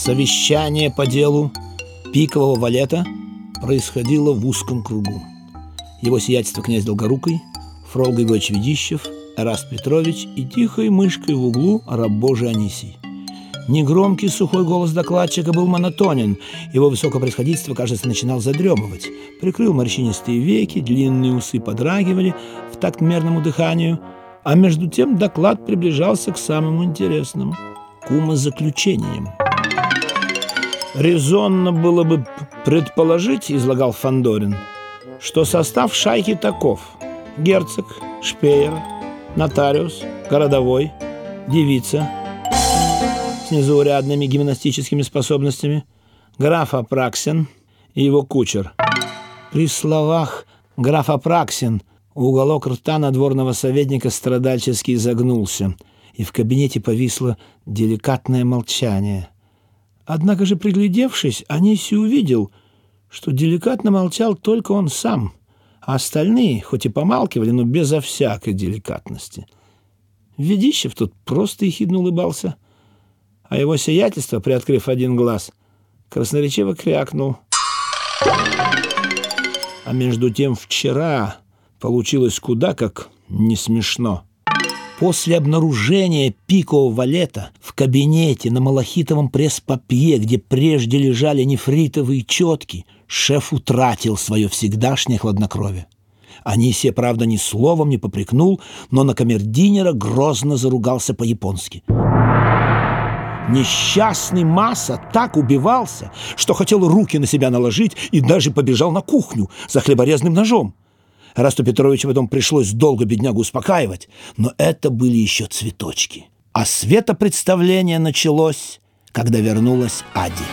Совещание по делу пикового валета происходило в узком кругу. Его сиятельство князь Долгорукий, Фрол Григорьевич Ведищев, Эраст Петрович и тихой мышкой в углу раб Божий Анисий. Негромкий сухой голос докладчика был монотонен. Его высокопроисходительство, кажется, начинал задремывать. Прикрыл морщинистые веки, длинные усы подрагивали в такт мерному дыханию. А между тем доклад приближался к самому интересному – к умозаключениям. «Резонно было бы предположить, — излагал Фандорин, что состав шайки таков – герцог, шпеер, нотариус, городовой, девица – с незаурядными гимнастическими способностями, граф Апраксин и его кучер. При словах «граф Апраксин» уголок рта надворного советника страдальчески изогнулся, и в кабинете повисло деликатное молчание. Однако же, приглядевшись, Аниси увидел, что деликатно молчал только он сам, а остальные, хоть и помалкивали, но безо всякой деликатности. Ведищев тут просто ехидно улыбался — а его сиятельство, приоткрыв один глаз, красноречиво крякнул. А между тем вчера получилось куда как не смешно. После обнаружения пикового валета в кабинете на малахитовом пресс-папье, где прежде лежали нефритовые четки, шеф утратил свое всегдашнее хладнокровие. Анисия, правда, ни словом не попрекнул, но на камердинера грозно заругался по-японски. Несчастный Масса так убивался, что хотел руки на себя наложить и даже побежал на кухню за хлеборезным ножом. Расту Петровичу потом пришлось долго беднягу успокаивать, но это были еще цветочки. А светопредставление началось, когда вернулась Ади.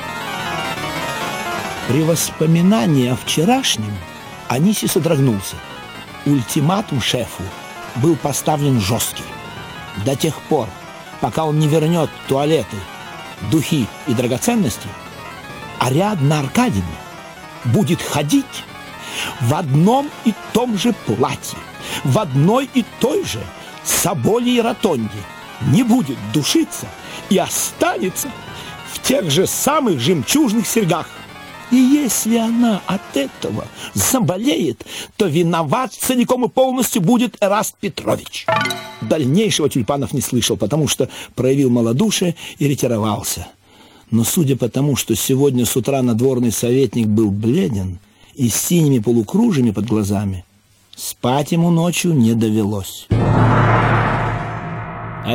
При воспоминании о вчерашнем Аниси содрогнулся. Ультиматум шефу был поставлен жесткий. До тех пор, пока он не вернет туалеты, духи и драгоценности, Ариадна Аркадьевна будет ходить в одном и том же платье, в одной и той же соболей ротонде, не будет душиться и останется в тех же самых жемчужных серьгах. И если она от этого заболеет, то виноват целиком и полностью будет Эраст Петрович. Дальнейшего Тюльпанов не слышал, потому что проявил малодушие и ретировался. Но судя по тому, что сегодня с утра надворный советник был бледен и с синими полукружьями под глазами, спать ему ночью не довелось. «А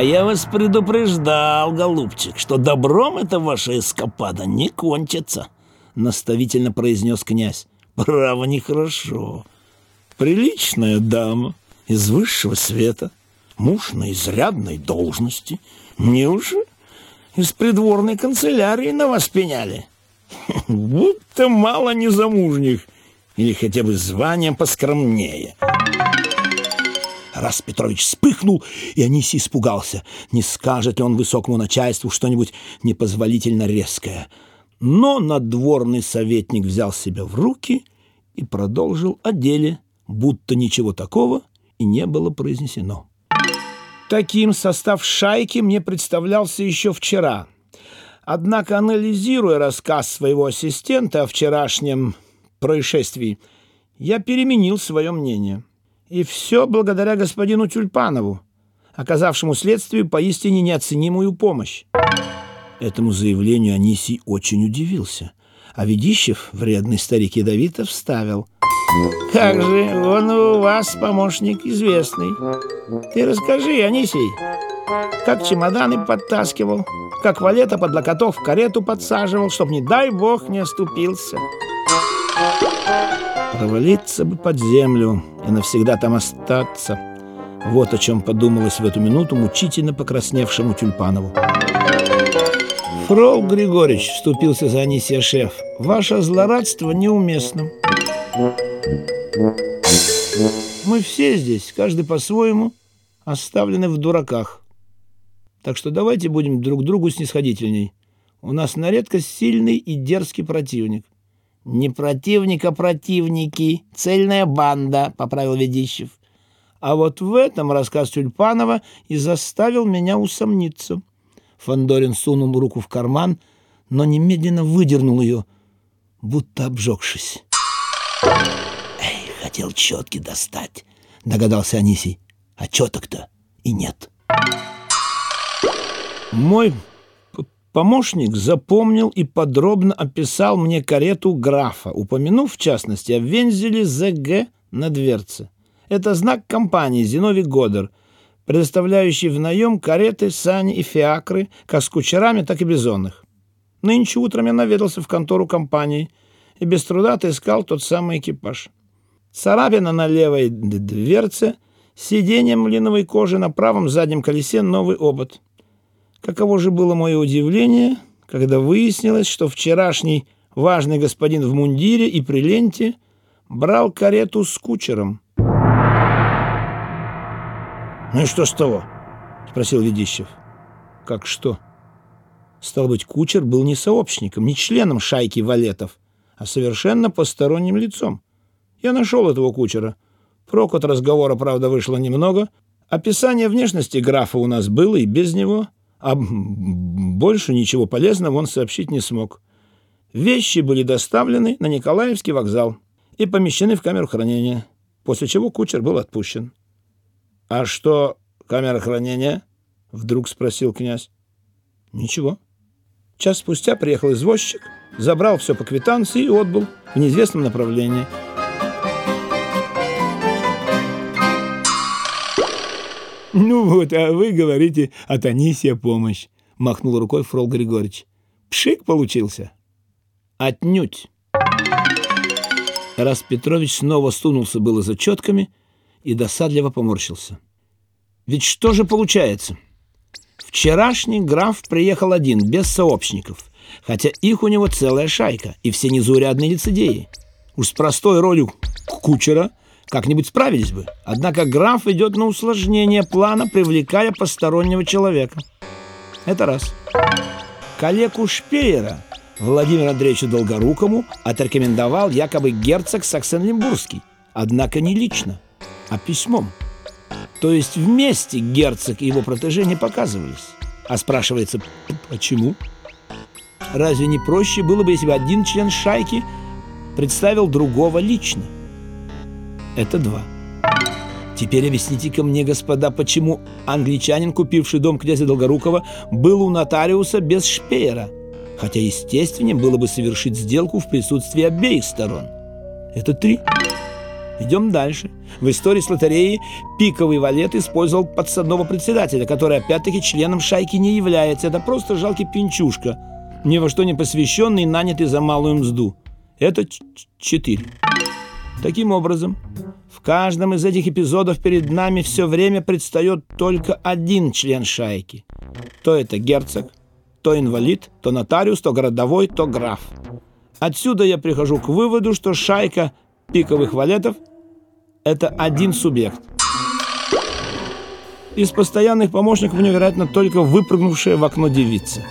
я вас предупреждал, голубчик, что добром эта ваша эскапада не кончится». — наставительно произнес князь. «Право нехорошо. Приличная дама из высшего света, муж на изрядной должности. Уже из придворной канцелярии на вас пеняли. Будто мало незамужних или хотя бы званием поскромнее». Раз Петрович вспыхнул, и Аниси испугался. Не скажет ли он высокому начальству что-нибудь непозволительно резкое — но надворный советник взял себя в руки и продолжил о деле, будто ничего такого и не было произнесено. Таким состав шайки мне представлялся еще вчера. Однако, анализируя рассказ своего ассистента о вчерашнем происшествии, я переменил свое мнение. И все благодаря господину Тюльпанову, оказавшему следствию поистине неоценимую помощь. Этому заявлению Анисий очень удивился. А Ведищев, вредный старик ядовито, вставил. «Как же, он у вас помощник известный. Ты расскажи, Анисий, как чемоданы подтаскивал, как валета под локотов в карету подсаживал, чтоб, не дай бог, не оступился». Провалиться бы под землю и навсегда там остаться. Вот о чем подумалось в эту минуту мучительно покрасневшему Тюльпанову. Фрол Григорьевич, вступился за Анисия шеф, ваше злорадство неуместно. Мы все здесь, каждый по-своему, оставлены в дураках. Так что давайте будем друг другу снисходительней. У нас на редкость сильный и дерзкий противник. Не противник, а противники. Цельная банда, поправил Ведищев. А вот в этом рассказ Тюльпанова и заставил меня усомниться. Фандорин сунул руку в карман, но немедленно выдернул ее, будто обжегшись. «Эй, хотел четки достать», — догадался Анисий. «А четок-то и нет». Мой помощник запомнил и подробно описал мне карету графа, упомянув, в частности, о вензеле ЗГ на дверце. Это знак компании «Зиновий Годер», предоставляющий в наем кареты, сани и фиакры, как с кучерами, так и бизонных. Нынче утром я наведался в контору компании и без труда отыскал тот самый экипаж. Царапина на левой дверце, сиденье млиновой кожи на правом заднем колесе новый обод. Каково же было мое удивление, когда выяснилось, что вчерашний важный господин в мундире и при ленте брал карету с кучером. «Ну и что с того?» — спросил Ведищев. «Как что?» Стал быть, кучер был не сообщником, не членом шайки валетов, а совершенно посторонним лицом. Я нашел этого кучера. Прок от разговора, правда, вышло немного. Описание внешности графа у нас было и без него, а больше ничего полезного он сообщить не смог. Вещи были доставлены на Николаевский вокзал и помещены в камеру хранения, после чего кучер был отпущен. «А что камера хранения?» — вдруг спросил князь. «Ничего». Час спустя приехал извозчик, забрал все по квитанции и отбыл в неизвестном направлении. «Ну вот, а вы говорите от Анисия помощь», — махнул рукой Фрол Григорьевич. «Пшик получился». «Отнюдь». Раз Петрович снова стунулся было за четками и досадливо поморщился. «Ведь что же получается?» Вчерашний граф приехал один, без сообщников, хотя их у него целая шайка, и все незаурядные лицедеи. Уж с простой ролью кучера как-нибудь справились бы. Однако граф идет на усложнение плана, привлекая постороннего человека. Это раз. Коллегу Шпеера Владимиру Андреевичу Долгорукому отрекомендовал якобы герцог Саксен-Лимбургский, однако не лично, а письмом. То есть вместе герцог и его протеже не показывались. А спрашивается, почему? Разве не проще было бы, если бы один член шайки представил другого лично? Это два. Теперь объясните-ка мне, господа, почему англичанин, купивший дом князя Долгорукова, был у нотариуса без шпеера, хотя естественнее было бы совершить сделку в присутствии обеих сторон. Это три. Идем дальше. В истории с лотереей пиковый валет использовал подсадного председателя, который опять-таки членом шайки не является. Это просто жалкий пинчушка, ни во что не посвященный, нанятый за малую мзду. Это четыре. Таким образом, в каждом из этих эпизодов перед нами все время предстает только один член шайки. То это герцог, то инвалид, то нотариус, то городовой, то граф. Отсюда я прихожу к выводу, что шайка пиковых валетов – это один субъект. Из постоянных помощников невероятно только выпрыгнувшая в окно девица.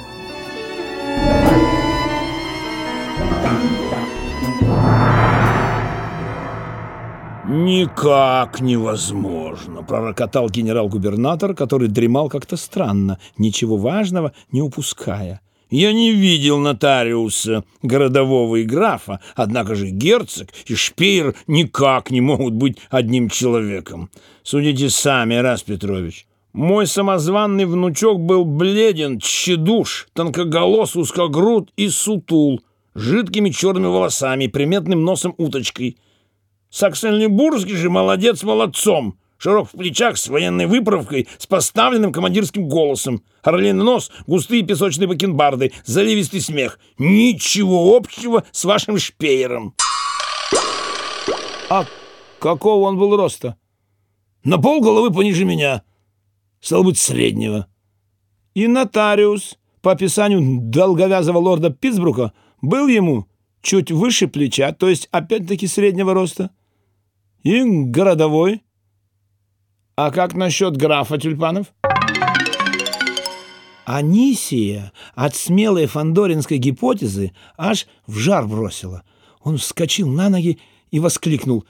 «Никак невозможно», — пророкотал генерал-губернатор, который дремал как-то странно, ничего важного не упуская. Я не видел нотариуса, городового и графа, однако же герцог и шпеер никак не могут быть одним человеком. Судите сами, Раз Петрович. Мой самозванный внучок был бледен, тщедуш, тонкоголос, узкогруд и сутул, жидкими черными волосами, приметным носом уточкой. Саксенлибургский же молодец молодцом, широк в плечах, с военной выправкой, с поставленным командирским голосом. Орлиный нос, густые песочные бакенбарды, заливистый смех. Ничего общего с вашим шпеером. А какого он был роста? На пол головы пониже меня. Стал быть, среднего. И нотариус, по описанию долговязого лорда Питтсбрука, был ему чуть выше плеча, то есть опять-таки среднего роста. И городовой – а как насчет графа тюльпанов? Анисия от смелой фандоринской гипотезы аж в жар бросила. Он вскочил на ноги и воскликнул.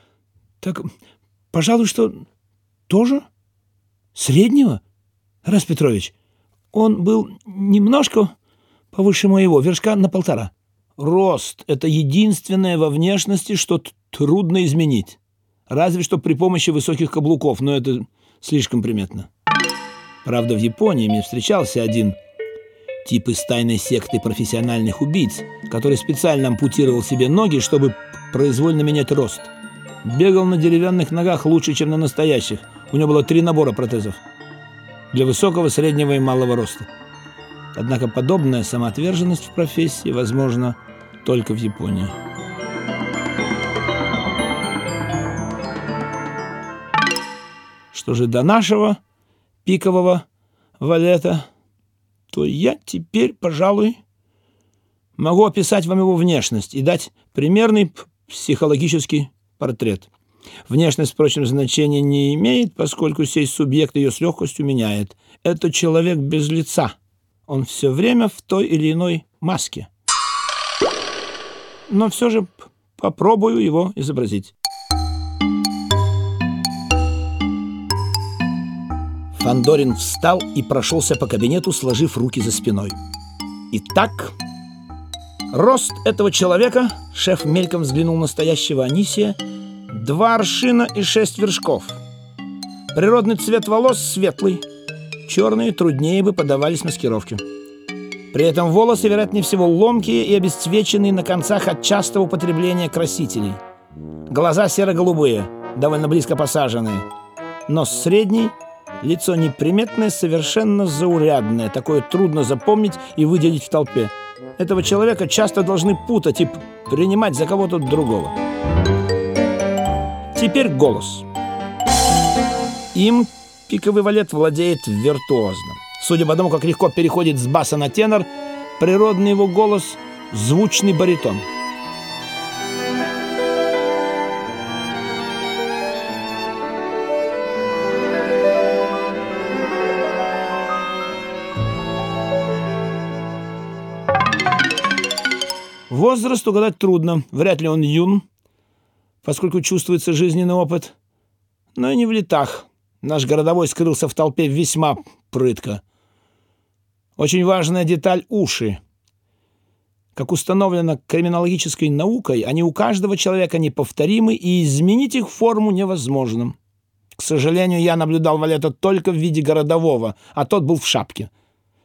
«Так, пожалуй, что тоже? Среднего? Раз Петрович, он был немножко Повыше моего, вершка на полтора. Рост — это единственное во внешности, что трудно изменить. Разве что при помощи высоких каблуков, но это слишком приметно. Правда, в Японии мне встречался один тип из тайной секты профессиональных убийц, который специально ампутировал себе ноги, чтобы произвольно менять рост. Бегал на деревянных ногах лучше, чем на настоящих. У него было три набора протезов. Для высокого, среднего и малого роста. Однако подобная самоотверженность в профессии возможна только в Японии. Что же до нашего пикового валета, то я теперь, пожалуй, могу описать вам его внешность и дать примерный психологический портрет. Внешность, впрочем, значения не имеет, поскольку сей субъект ее с легкостью меняет. Это человек без лица. Он все время в той или иной маске. Но все же попробую его изобразить. Фандорин встал и прошелся по кабинету, сложив руки за спиной. Итак, рост этого человека, шеф мельком взглянул на стоящего Анисия, два аршина и шесть вершков. Природный цвет волос светлый, черные труднее бы подавались маскировке. При этом волосы, вероятнее всего, ломкие и обесцвеченные на концах от частого употребления красителей. Глаза серо-голубые, довольно близко посаженные. Нос средний – Лицо неприметное, совершенно заурядное, такое трудно запомнить и выделить в толпе. Этого человека часто должны путать и принимать за кого-то другого. Теперь голос. Им пиковый валет владеет виртуозно. Судя по тому, как легко переходит с баса на тенор, природный его голос – звучный баритон – Возраст угадать трудно, вряд ли он юн, поскольку чувствуется жизненный опыт. Но и не в летах. Наш городовой скрылся в толпе весьма прытко. Очень важная деталь – уши. Как установлено криминологической наукой, они у каждого человека неповторимы, и изменить их форму невозможно. К сожалению, я наблюдал Валета только в виде городового, а тот был в шапке.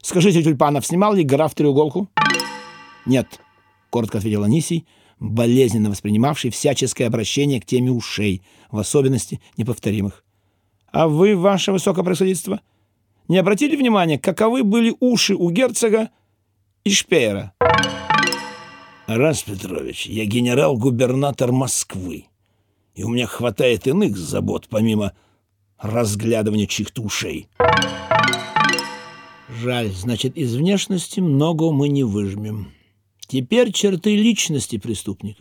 Скажите, Тюльпанов, снимал ли граф треуголку? Нет. — коротко ответил Анисий, болезненно воспринимавший всяческое обращение к теме ушей, в особенности неповторимых. «А вы, ваше высокопроисходительство, не обратили внимания, каковы были уши у герцога и Шпеера?» «Раз, Петрович, я генерал-губернатор Москвы, и у меня хватает иных забот, помимо разглядывания чьих-то ушей». «Жаль, значит, из внешности много мы не выжмем». Теперь черты личности преступник.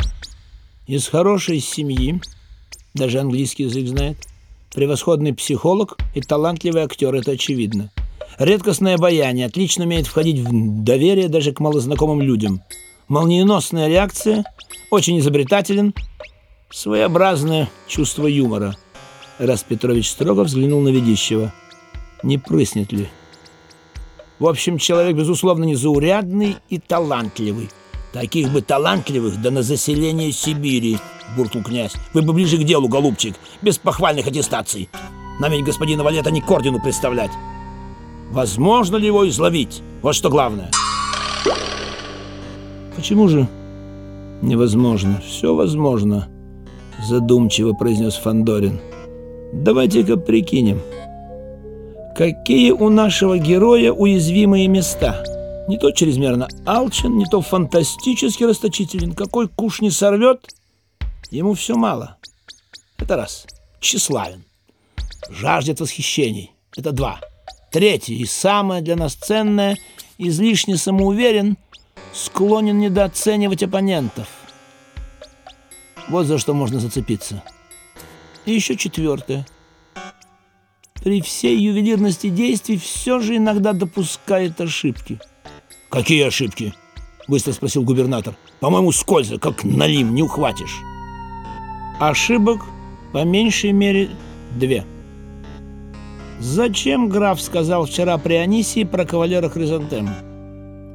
Из хорошей семьи, даже английский язык знает, превосходный психолог и талантливый актер, это очевидно. Редкостное обаяние, отлично умеет входить в доверие даже к малознакомым людям. Молниеносная реакция, очень изобретателен, своеобразное чувство юмора. Раз Петрович строго взглянул на ведущего. Не прыснет ли? В общем, человек, безусловно, незаурядный и талантливый. Таких бы талантливых, да на заселение Сибири, буркнул князь. Вы бы ближе к делу, голубчик, без похвальных аттестаций. Нам ведь господина Валета не к ордену представлять. Возможно ли его изловить? Вот что главное. Почему же невозможно? Все возможно, задумчиво произнес Фандорин. Давайте-ка прикинем. Какие у нашего героя уязвимые места? Не то чрезмерно алчен, не то фантастически расточителен. Какой куш не сорвет, ему все мало. Это раз. Тщеславен. Жаждет восхищений. Это два. Третье и самое для нас ценное, излишне самоуверен, склонен недооценивать оппонентов. Вот за что можно зацепиться. И еще четвертое – при всей ювелирности действий все же иногда допускает ошибки. «Какие ошибки?» – быстро спросил губернатор. «По-моему, скользко, как налим, не ухватишь». Ошибок по меньшей мере две. Зачем граф сказал вчера при Анисии про кавалера Хризантема?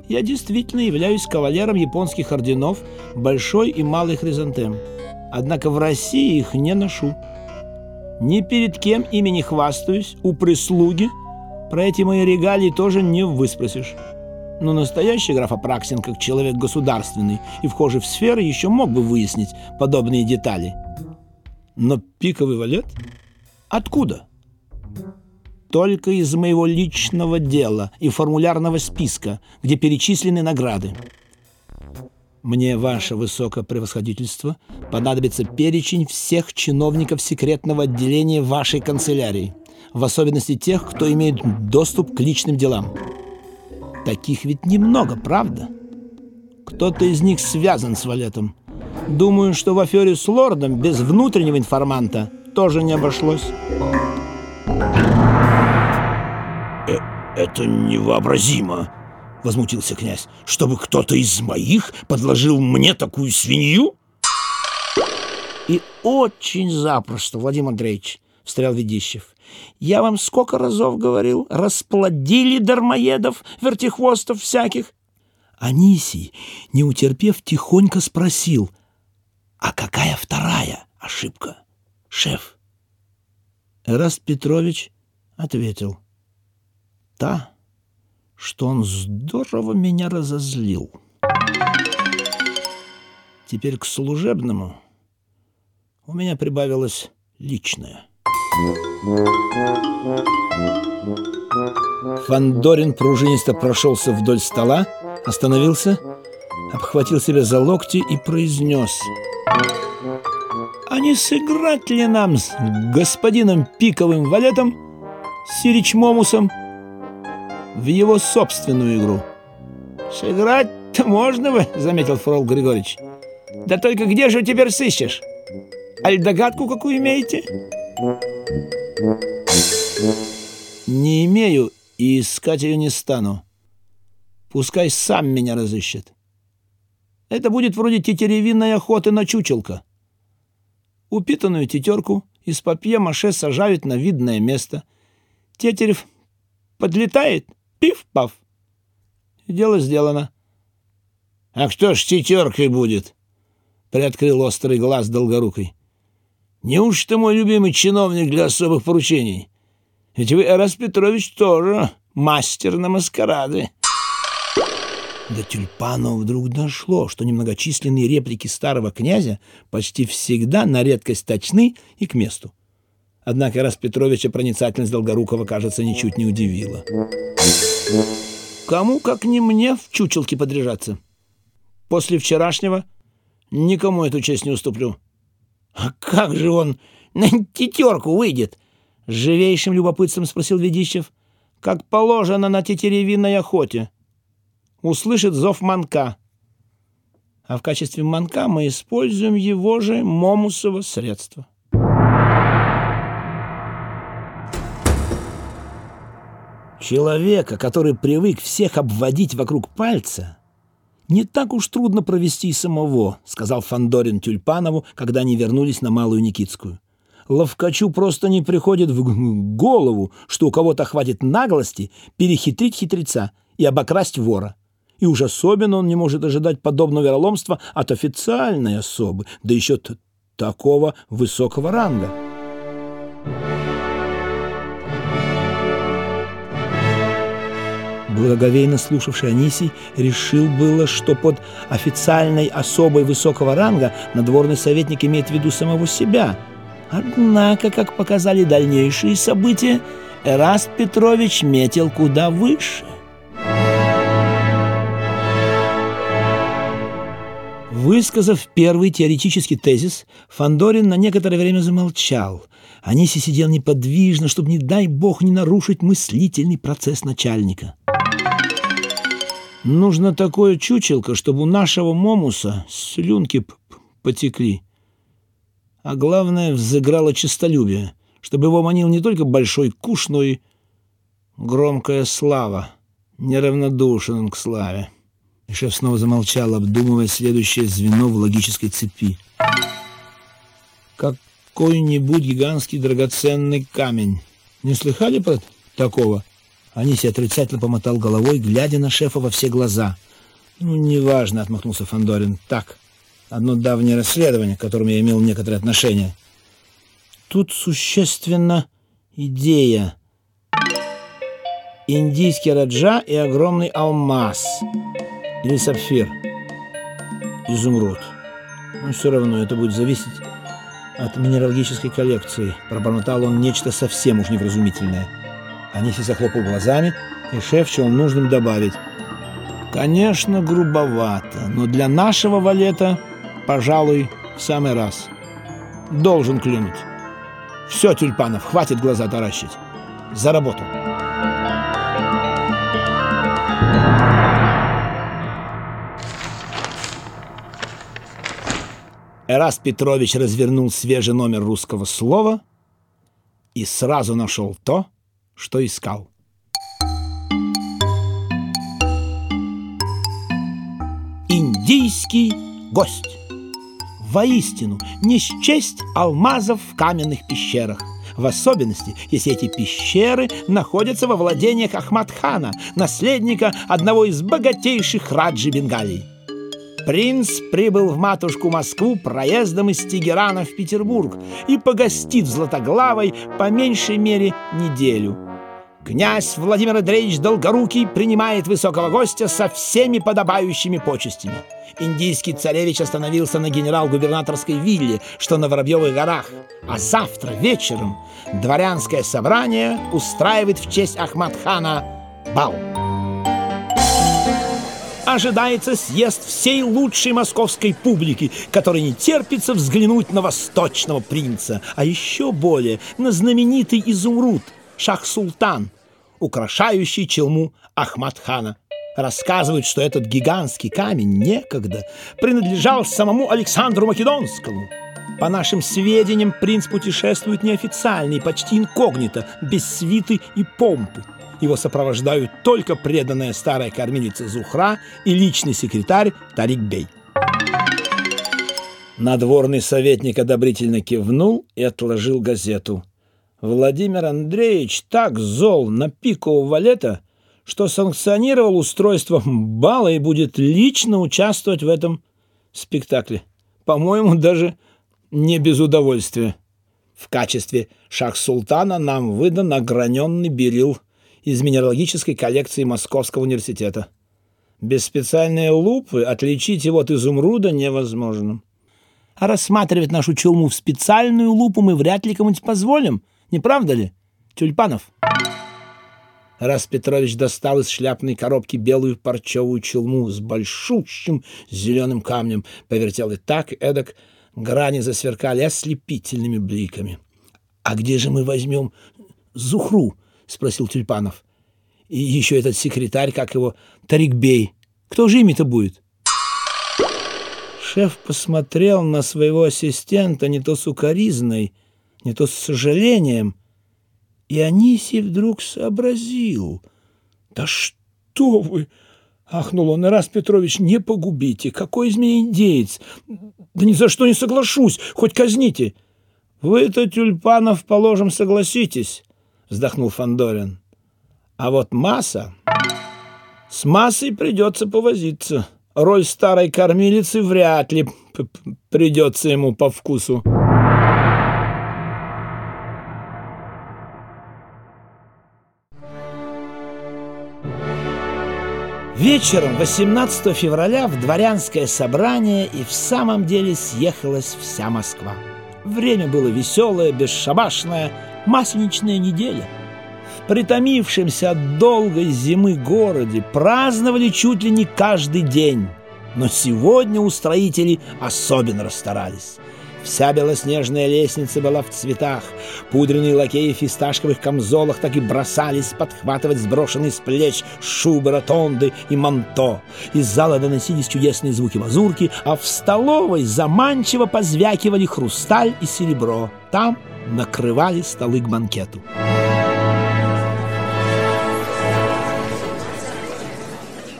я действительно являюсь кавалером японских орденов Большой и Малый Хризантем. Однако в России их не ношу. Ни перед кем ими не хвастаюсь, у прислуги. Про эти мои регалии тоже не выспросишь. Но настоящий граф Апраксин, как человек государственный и вхожий в сферы, еще мог бы выяснить подобные детали. Но пиковый валет? Откуда? только из моего личного дела и формулярного списка, где перечислены награды. Мне, ваше высокопревосходительство, понадобится перечень всех чиновников секретного отделения вашей канцелярии, в особенности тех, кто имеет доступ к личным делам. Таких ведь немного, правда? Кто-то из них связан с Валетом. Думаю, что в афере с лордом без внутреннего информанта тоже не обошлось. «Это невообразимо!» — возмутился князь. «Чтобы кто-то из моих подложил мне такую свинью?» «И очень запросто, Владимир Андреевич», — встрял Ведищев. «Я вам сколько разов говорил, расплодили дармоедов, вертихвостов всяких». Анисий, не утерпев, тихонько спросил, «А какая вторая ошибка, шеф?» Эраст Петрович ответил, та, что он здорово меня разозлил. Теперь к служебному у меня прибавилось личное. Фандорин пружинисто прошелся вдоль стола, остановился, обхватил себя за локти и произнес «А не сыграть ли нам с господином Пиковым Валетом, Сирич Момусом в его собственную игру. «Сыграть-то можно бы», — заметил Фрол Григорьевич. «Да только где же теперь сыщешь? Аль догадку какую имеете?» «Не имею и искать ее не стану. Пускай сам меня разыщет. Это будет вроде тетеревинной охоты на чучелка. Упитанную тетерку из папье-маше сажают на видное место. Тетерев подлетает — Пиф-паф. Дело сделано. — А кто ж тетеркой будет? — приоткрыл острый глаз долгорукой. — Неужто мой любимый чиновник для особых поручений? Ведь вы, Эрас Петрович, тоже мастер на маскарады. До Тюльпанова вдруг дошло, что немногочисленные реплики старого князя почти всегда на редкость точны и к месту. Однако раз Петровича проницательность Долгорукова, кажется, ничуть не удивила. Кому, как не мне, в чучелке подряжаться? После вчерашнего никому эту честь не уступлю. А как же он на тетерку выйдет? С живейшим любопытством спросил Ведищев. Как положено на тетеревиной охоте. Услышит зов манка. А в качестве манка мы используем его же момусово средство. Человека, который привык всех обводить вокруг пальца, не так уж трудно провести и самого, сказал Фандорин Тюльпанову, когда они вернулись на Малую Никитскую. Ловкачу просто не приходит в голову, что у кого-то хватит наглости перехитрить хитреца и обокрасть вора. И уж особенно он не может ожидать подобного вероломства от официальной особы, да еще такого высокого ранга. Благоговейно слушавший Анисий решил было, что под официальной особой высокого ранга надворный советник имеет в виду самого себя. Однако, как показали дальнейшие события, Эраст Петрович метил куда выше. Высказав первый теоретический тезис, Фандорин на некоторое время замолчал. Аниси сидел неподвижно, чтобы, не дай бог, не нарушить мыслительный процесс начальника. Нужно такое чучелко, чтобы у нашего Момуса слюнки потекли. А главное, взыграло честолюбие, чтобы его манил не только большой куш, но и громкая слава. Неравнодушен он к славе. И шеф снова замолчал, обдумывая следующее звено в логической цепи. Какой-нибудь гигантский драгоценный камень. Не слыхали про такого? Аниси отрицательно помотал головой, глядя на шефа во все глаза. «Ну, неважно», — отмахнулся Фандорин. «Так, одно давнее расследование, к которому я имел некоторое отношение. Тут существенно идея. Индийский раджа и огромный алмаз. Или сапфир. Изумруд. Но все равно это будет зависеть от минералогической коллекции. Пробормотал он нечто совсем уж невразумительное. Аниси захлопал глазами, и шеф чего нужным добавить. Конечно, грубовато, но для нашего валета, пожалуй, в самый раз. Должен клюнуть. Все, Тюльпанов, хватит глаза таращить. За работу. Эраст Петрович развернул свежий номер русского слова и сразу нашел то, что искал. Индийский гость. Воистину, не счесть алмазов в каменных пещерах. В особенности, если эти пещеры находятся во владениях Ахмадхана, наследника одного из богатейших раджи Бенгалии. Принц прибыл в матушку Москву проездом из Тегерана в Петербург и погостит в Златоглавой по меньшей мере неделю. Князь Владимир Андреевич Долгорукий принимает высокого гостя со всеми подобающими почестями. Индийский царевич остановился на генерал-губернаторской вилле, что на Воробьевых горах. А завтра вечером дворянское собрание устраивает в честь Ахмадхана бал ожидается съезд всей лучшей московской публики, которой не терпится взглянуть на восточного принца, а еще более на знаменитый изумруд Шах-Султан, украшающий челму Ахмад-хана. Рассказывают, что этот гигантский камень некогда принадлежал самому Александру Македонскому. По нашим сведениям, принц путешествует неофициально и почти инкогнито, без свиты и помпы. Его сопровождают только преданная старая кормилица Зухра и личный секретарь Тарик Бей. Надворный советник одобрительно кивнул и отложил газету. Владимир Андреевич так зол на пикового валета, что санкционировал устройство бала и будет лично участвовать в этом спектакле. По-моему, даже не без удовольствия. В качестве шах-султана нам выдан ограненный берил – из минералогической коллекции Московского университета. Без специальной лупы отличить его от изумруда невозможно. А рассматривать нашу челму в специальную лупу мы вряд ли кому-нибудь позволим, не правда ли, Тюльпанов? Раз Петрович достал из шляпной коробки белую парчевую челму с большущим зеленым камнем, повертел и так, и эдак, грани засверкали ослепительными бликами. «А где же мы возьмем Зухру?» спросил Тюльпанов. И еще этот секретарь, как его, Тарикбей. Кто же ими-то будет? Шеф посмотрел на своего ассистента не то с укоризной, не то с сожалением, и Анисий вдруг сообразил. «Да что вы!» — ахнул он. «Раз, Петрович, не погубите! Какой из меня индеец! Да ни за что не соглашусь! Хоть казните!» «Вы-то, Тюльпанов, положим, согласитесь вздохнул Фандорин. А вот масса... С массой придется повозиться. Роль старой кормилицы вряд ли придется ему по вкусу. Вечером 18 февраля в дворянское собрание и в самом деле съехалась вся Москва. Время было веселое, бесшабашное, масленичная неделя. В притомившемся от долгой зимы городе праздновали чуть ли не каждый день. Но сегодня устроители особенно расстарались. Вся белоснежная лестница была в цветах. Пудренные лакеи в фисташковых камзолах так и бросались подхватывать сброшенные с плеч шубы, ротонды и манто. Из зала доносились чудесные звуки мазурки, а в столовой заманчиво позвякивали хрусталь и серебро. Там накрывали столы к банкету.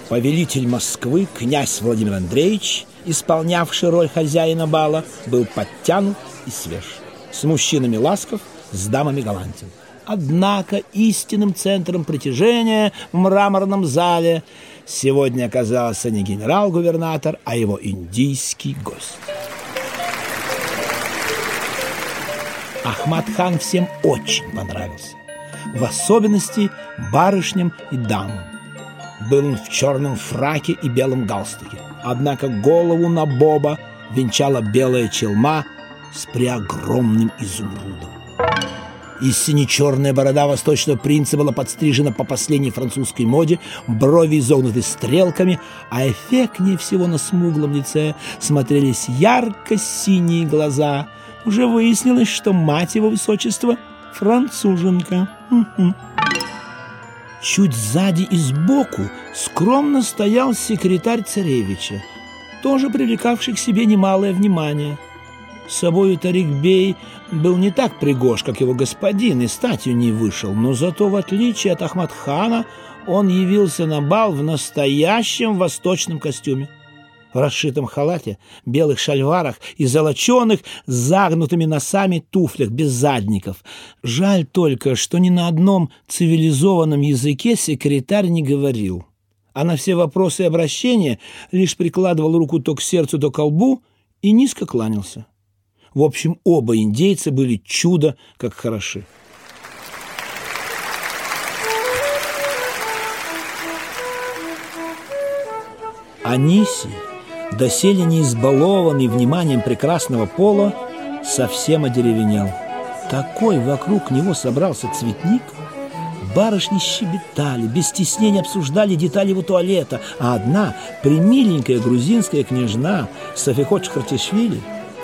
Повелитель Москвы, князь Владимир Андреевич, исполнявший роль хозяина бала, был подтянут и свеж. С мужчинами ласков, с дамами галантен. Однако истинным центром притяжения в мраморном зале сегодня оказался не генерал-губернатор, а его индийский гость. Ахмад хан всем очень понравился. В особенности барышням и дамам. Был он в черном фраке и белом галстуке. Однако голову на Боба венчала белая челма с преогромным изумрудом. И сине-черная борода восточного принца была подстрижена по последней французской моде, брови изогнуты стрелками, а эффектнее всего на смуглом лице смотрелись ярко-синие глаза. Уже выяснилось, что мать его высочества — француженка. Чуть сзади и сбоку скромно стоял секретарь царевича, тоже привлекавший к себе немалое внимание. С собою Тарик-бей был не так пригож, как его господин, и статью не вышел, но зато, в отличие от Ахмадхана, он явился на бал в настоящем восточном костюме в расшитом халате, белых шальварах и золоченых загнутыми носами туфлях без задников. Жаль только, что ни на одном цивилизованном языке секретарь не говорил. А на все вопросы и обращения лишь прикладывал руку то к сердцу, то к колбу и низко кланялся. В общем, оба индейца были чудо как хороши. Аниси, доселе не избалованный вниманием прекрасного пола, совсем одеревенел. Такой вокруг него собрался цветник. Барышни щебетали, без стеснения обсуждали детали его туалета, а одна, примиленькая грузинская княжна Софикот Хартишвили,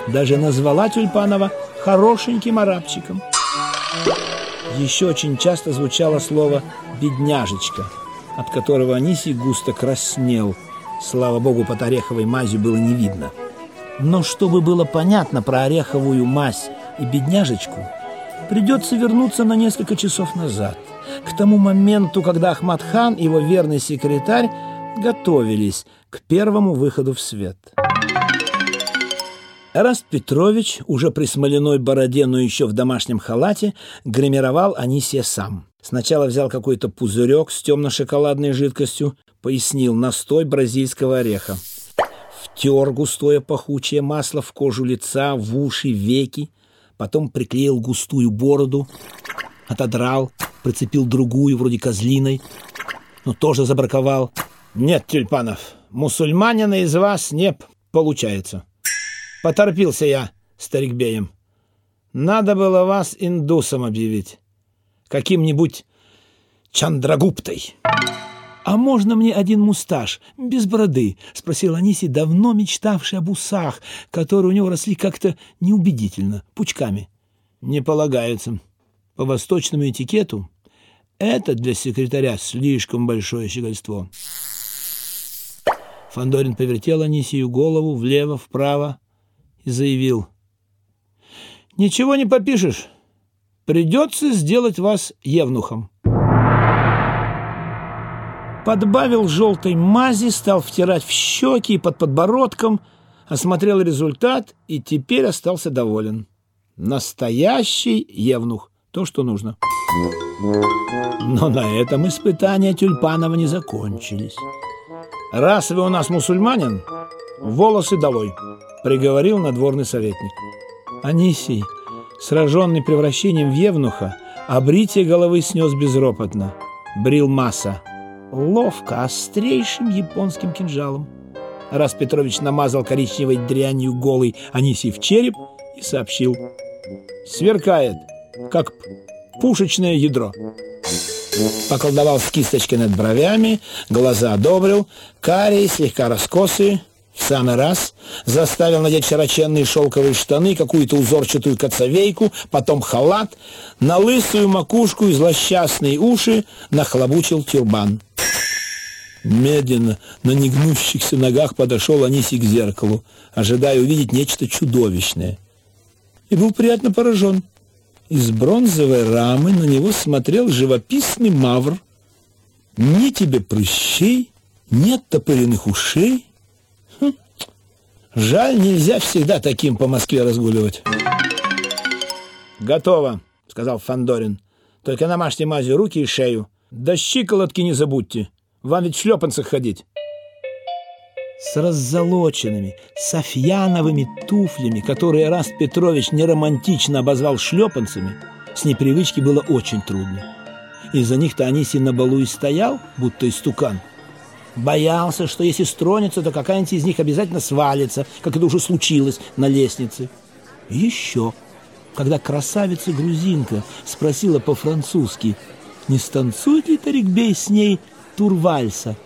даже назвала Тюльпанова хорошеньким арабчиком. Еще очень часто звучало слово «бедняжечка», от которого Анисий густо краснел. Слава богу, под ореховой мазью было не видно. Но чтобы было понятно про ореховую мазь и бедняжечку, придется вернуться на несколько часов назад, к тому моменту, когда Ахмад хан и его верный секретарь готовились к первому выходу в свет. Эраст Петрович, уже при смоляной бороде, но еще в домашнем халате, гримировал Анисия сам. Сначала взял какой-то пузырек с темно-шоколадной жидкостью, пояснил настой бразильского ореха. Втер густое пахучее масло в кожу лица, в уши, веки, потом приклеил густую бороду, отодрал, прицепил другую, вроде козлиной, но тоже забраковал. «Нет, тюльпанов, мусульманина из вас не получается». Поторпился я, старик Беем. Надо было вас индусом объявить. Каким-нибудь Чандрагуптой. «А можно мне один мусташ, без бороды?» — спросил Аниси, давно мечтавший об усах, которые у него росли как-то неубедительно, пучками. «Не полагается. По восточному этикету это для секретаря слишком большое щегольство». Фандорин повертел Анисию голову влево-вправо, и заявил. «Ничего не попишешь. Придется сделать вас евнухом». Подбавил желтой мази, стал втирать в щеки и под подбородком, осмотрел результат и теперь остался доволен. Настоящий евнух. То, что нужно. Но на этом испытания Тюльпанова не закончились. Раз вы у нас мусульманин, волосы долой приговорил надворный советник. Анисий, сраженный превращением в евнуха, обритие головы снес безропотно. Брил масса. Ловко, острейшим японским кинжалом. Раз Петрович намазал коричневой дрянью голый Анисий в череп и сообщил. Сверкает, как пушечное ядро. Поколдовал с кисточкой над бровями, глаза одобрил, карие, слегка раскосые, в самый раз заставил надеть широченные шелковые штаны, какую-то узорчатую коцовейку, потом халат, на лысую макушку и злосчастные уши нахлобучил тюрбан. Медленно, на негнущихся ногах подошел Аниси к зеркалу, ожидая увидеть нечто чудовищное. И был приятно поражен. Из бронзовой рамы на него смотрел живописный мавр. Ни тебе прыщей, нет топыренных ушей, Жаль, нельзя всегда таким по Москве разгуливать. Готово, сказал Фандорин. Только намажьте мазью руки и шею. Да щиколотки не забудьте. Вам ведь в шлепанцах ходить. С раззолоченными, софьяновыми туфлями, которые Раст Петрович неромантично обозвал шлепанцами, с непривычки было очень трудно. Из-за них-то Анисий на балу и стоял, будто истукан. Боялся, что если стронется, то какая-нибудь из них обязательно свалится, как это уже случилось на лестнице. Еще, когда красавица-грузинка спросила по-французски, не станцует ли Тарикбей с ней турвальса,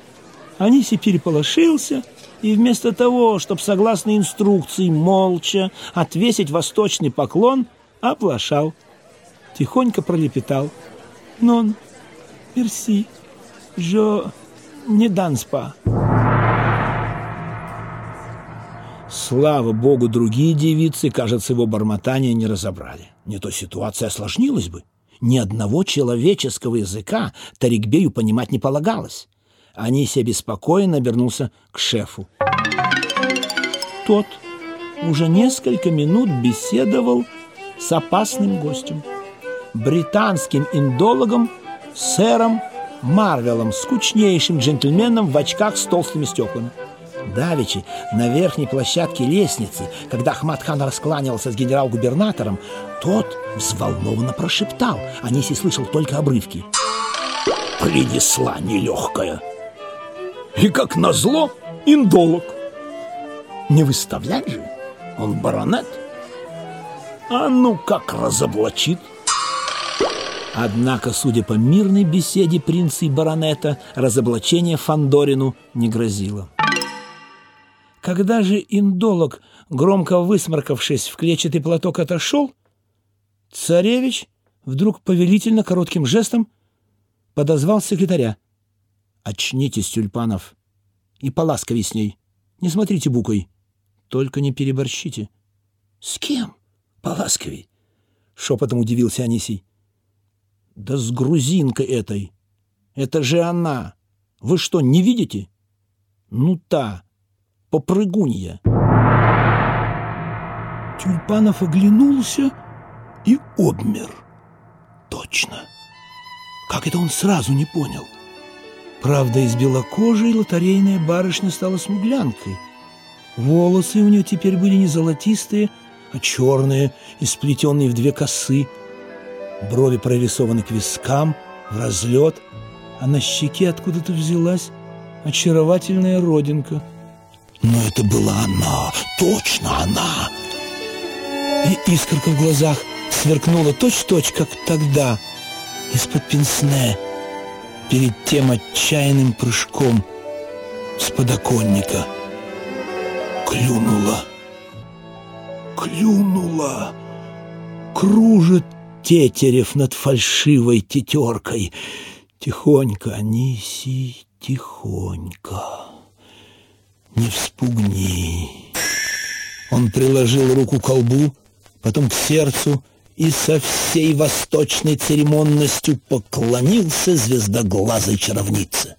Анисий переполошился и вместо того, чтобы, согласно инструкции, молча отвесить восточный поклон, оплошал. Тихонько пролепетал. «Нон, мерси, жо не данспа». Слава богу, другие девицы, кажется, его бормотания не разобрали. Не то ситуация осложнилась бы. Ни одного человеческого языка Тарикбею понимать не полагалось. Анисия беспокойно обернулся к шефу. Тот уже несколько минут беседовал с опасным гостем, британским индологом сэром Марвелом, скучнейшим джентльменом в очках с толстыми стеклами. Давичи на верхней площадке лестницы, когда Ахмадхан раскланялся с генерал-губернатором, тот взволнованно прошептал. Аниси слышал только обрывки. «Принесла нелегкая!» И, как назло, индолог. Не выставлять же, он баронет. А ну как разоблачит. Однако, судя по мирной беседе принца и баронета, разоблачение Фандорину не грозило. Когда же индолог, громко высморкавшись в клетчатый платок, отошел, царевич вдруг повелительно коротким жестом подозвал секретаря. Очнитесь, тюльпанов, и поласковей с ней. Не смотрите букой, только не переборщите. — С кем? Поласковей? — шепотом удивился Анисий. — Да с грузинкой этой. Это же она. Вы что, не видите? Ну та, попрыгунья. Тюльпанов оглянулся и обмер. Точно. Как это он сразу не понял? — Правда, из белокожей лотерейная барышня стала смуглянкой. Волосы у нее теперь были не золотистые, а черные и сплетенные в две косы. Брови прорисованы к вискам, в разлет, а на щеке откуда-то взялась очаровательная родинка. Но это была она, точно она! И искорка в глазах сверкнула точь-точь, как тогда, из-под пенсне — перед тем отчаянным прыжком с подоконника. Клюнула, клюнула, кружит тетерев над фальшивой тетеркой. Тихонько, Аниси, тихонько, не вспугни. Он приложил руку к колбу, потом к сердцу, и со всей восточной церемонностью поклонился звездоглазой чаровнице.